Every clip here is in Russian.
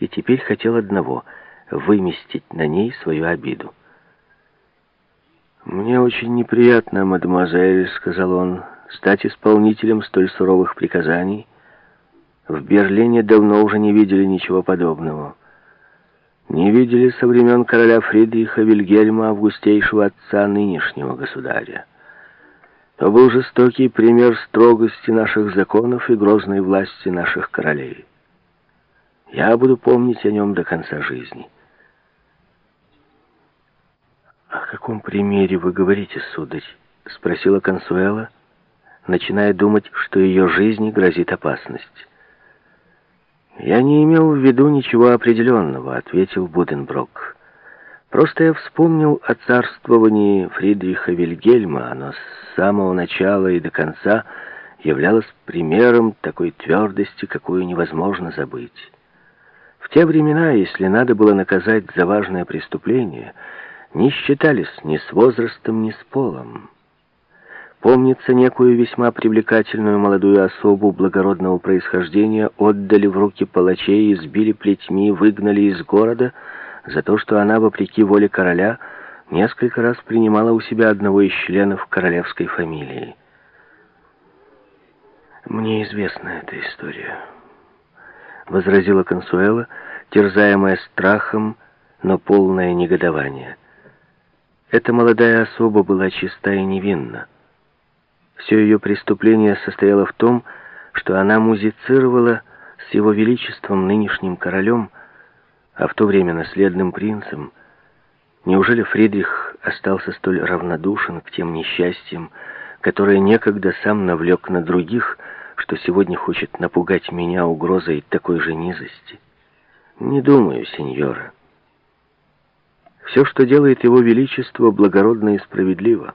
и теперь хотел одного — выместить на ней свою обиду. «Мне очень неприятно, мадемуазель», — сказал он, — «стать исполнителем столь суровых приказаний. В Берлине давно уже не видели ничего подобного. Не видели со времен короля Фридриха Вильгельма, августейшего отца нынешнего государя. То был жестокий пример строгости наших законов и грозной власти наших королей. Я буду помнить о нем до конца жизни». «О каком примере вы говорите, сударь?» — спросила Консуэла, начиная думать, что ее жизни грозит опасность. «Я не имел в виду ничего определенного», — ответил Буденброк. «Просто я вспомнил о царствовании Фридриха Вильгельма. Оно с самого начала и до конца являлось примером такой твердости, какую невозможно забыть. В те времена, если надо было наказать за важное преступление, не считались ни с возрастом, ни с полом». Помнится, некую весьма привлекательную молодую особу благородного происхождения отдали в руки палачей, избили плетьми, выгнали из города за то, что она, вопреки воле короля, несколько раз принимала у себя одного из членов королевской фамилии. «Мне известна эта история», — возразила Консуэла, терзаемая страхом, но полное негодование. Эта молодая особа была чиста и невинна. Все ее преступление состояло в том, что она музицировала с его величеством нынешним королем, а в то время наследным принцем. Неужели Фридрих остался столь равнодушен к тем несчастьям, которые некогда сам навлек на других, что сегодня хочет напугать меня угрозой такой же низости? Не думаю, сеньора. Все, что делает его величество, благородно и справедливо.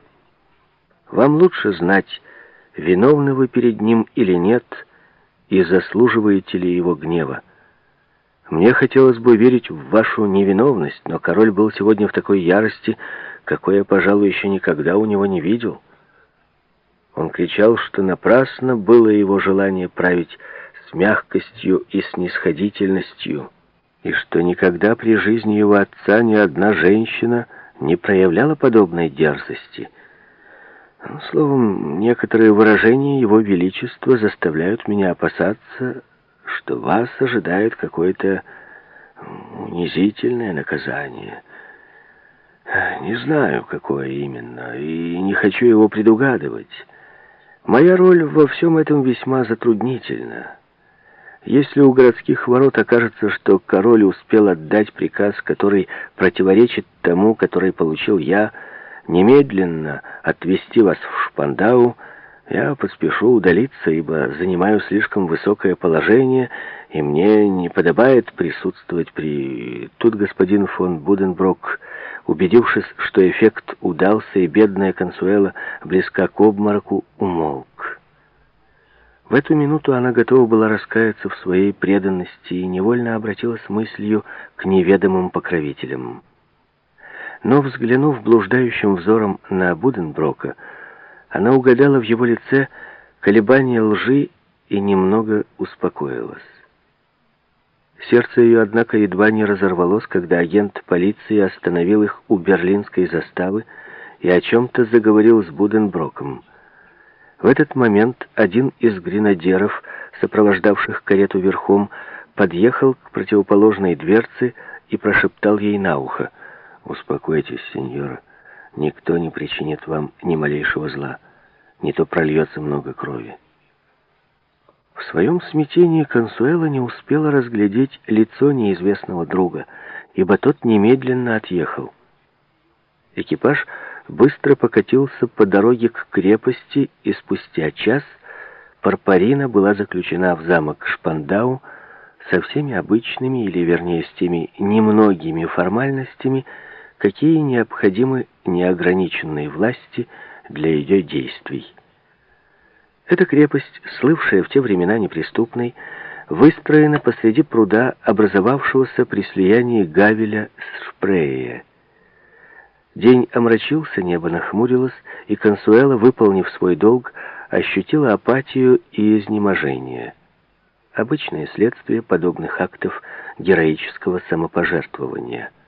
Вам лучше знать, виновны вы перед ним или нет, и заслуживаете ли его гнева. Мне хотелось бы верить в вашу невиновность, но король был сегодня в такой ярости, какой я, пожалуй, еще никогда у него не видел. Он кричал, что напрасно было его желание править с мягкостью и снисходительностью, и что никогда при жизни его отца ни одна женщина не проявляла подобной дерзости — Словом, некоторые выражения Его Величества заставляют меня опасаться, что вас ожидает какое-то унизительное наказание. Не знаю, какое именно, и не хочу его предугадывать. Моя роль во всем этом весьма затруднительна. Если у городских ворот окажется, что король успел отдать приказ, который противоречит тому, который получил я, немедленно отвезти вас в Шпандау, я поспешу удалиться, ибо занимаю слишком высокое положение, и мне не подобает присутствовать при... Тут господин фон Буденброк, убедившись, что эффект удался, и бедная Консуэла близка к обмороку, умолк. В эту минуту она готова была раскаяться в своей преданности и невольно обратилась мыслью к неведомым покровителям. Но, взглянув блуждающим взором на Буденброка, она угадала в его лице колебания лжи и немного успокоилась. Сердце ее, однако, едва не разорвалось, когда агент полиции остановил их у берлинской заставы и о чем-то заговорил с Буденброком. В этот момент один из гренадеров, сопровождавших карету верхом, подъехал к противоположной дверце и прошептал ей на ухо — «Успокойтесь, сеньора. Никто не причинит вам ни малейшего зла. Не то прольется много крови». В своем смятении Консуэла не успела разглядеть лицо неизвестного друга, ибо тот немедленно отъехал. Экипаж быстро покатился по дороге к крепости, и спустя час Парпарина была заключена в замок Шпандау со всеми обычными, или вернее с теми немногими формальностями, какие необходимы неограниченной власти для ее действий. Эта крепость, слывшая в те времена неприступной, выстроена посреди пруда, образовавшегося при слиянии Гавеля с Шпрея. День омрачился, небо нахмурилось, и Консуэла, выполнив свой долг, ощутила апатию и изнеможение. Обычное следствие подобных актов героического самопожертвования –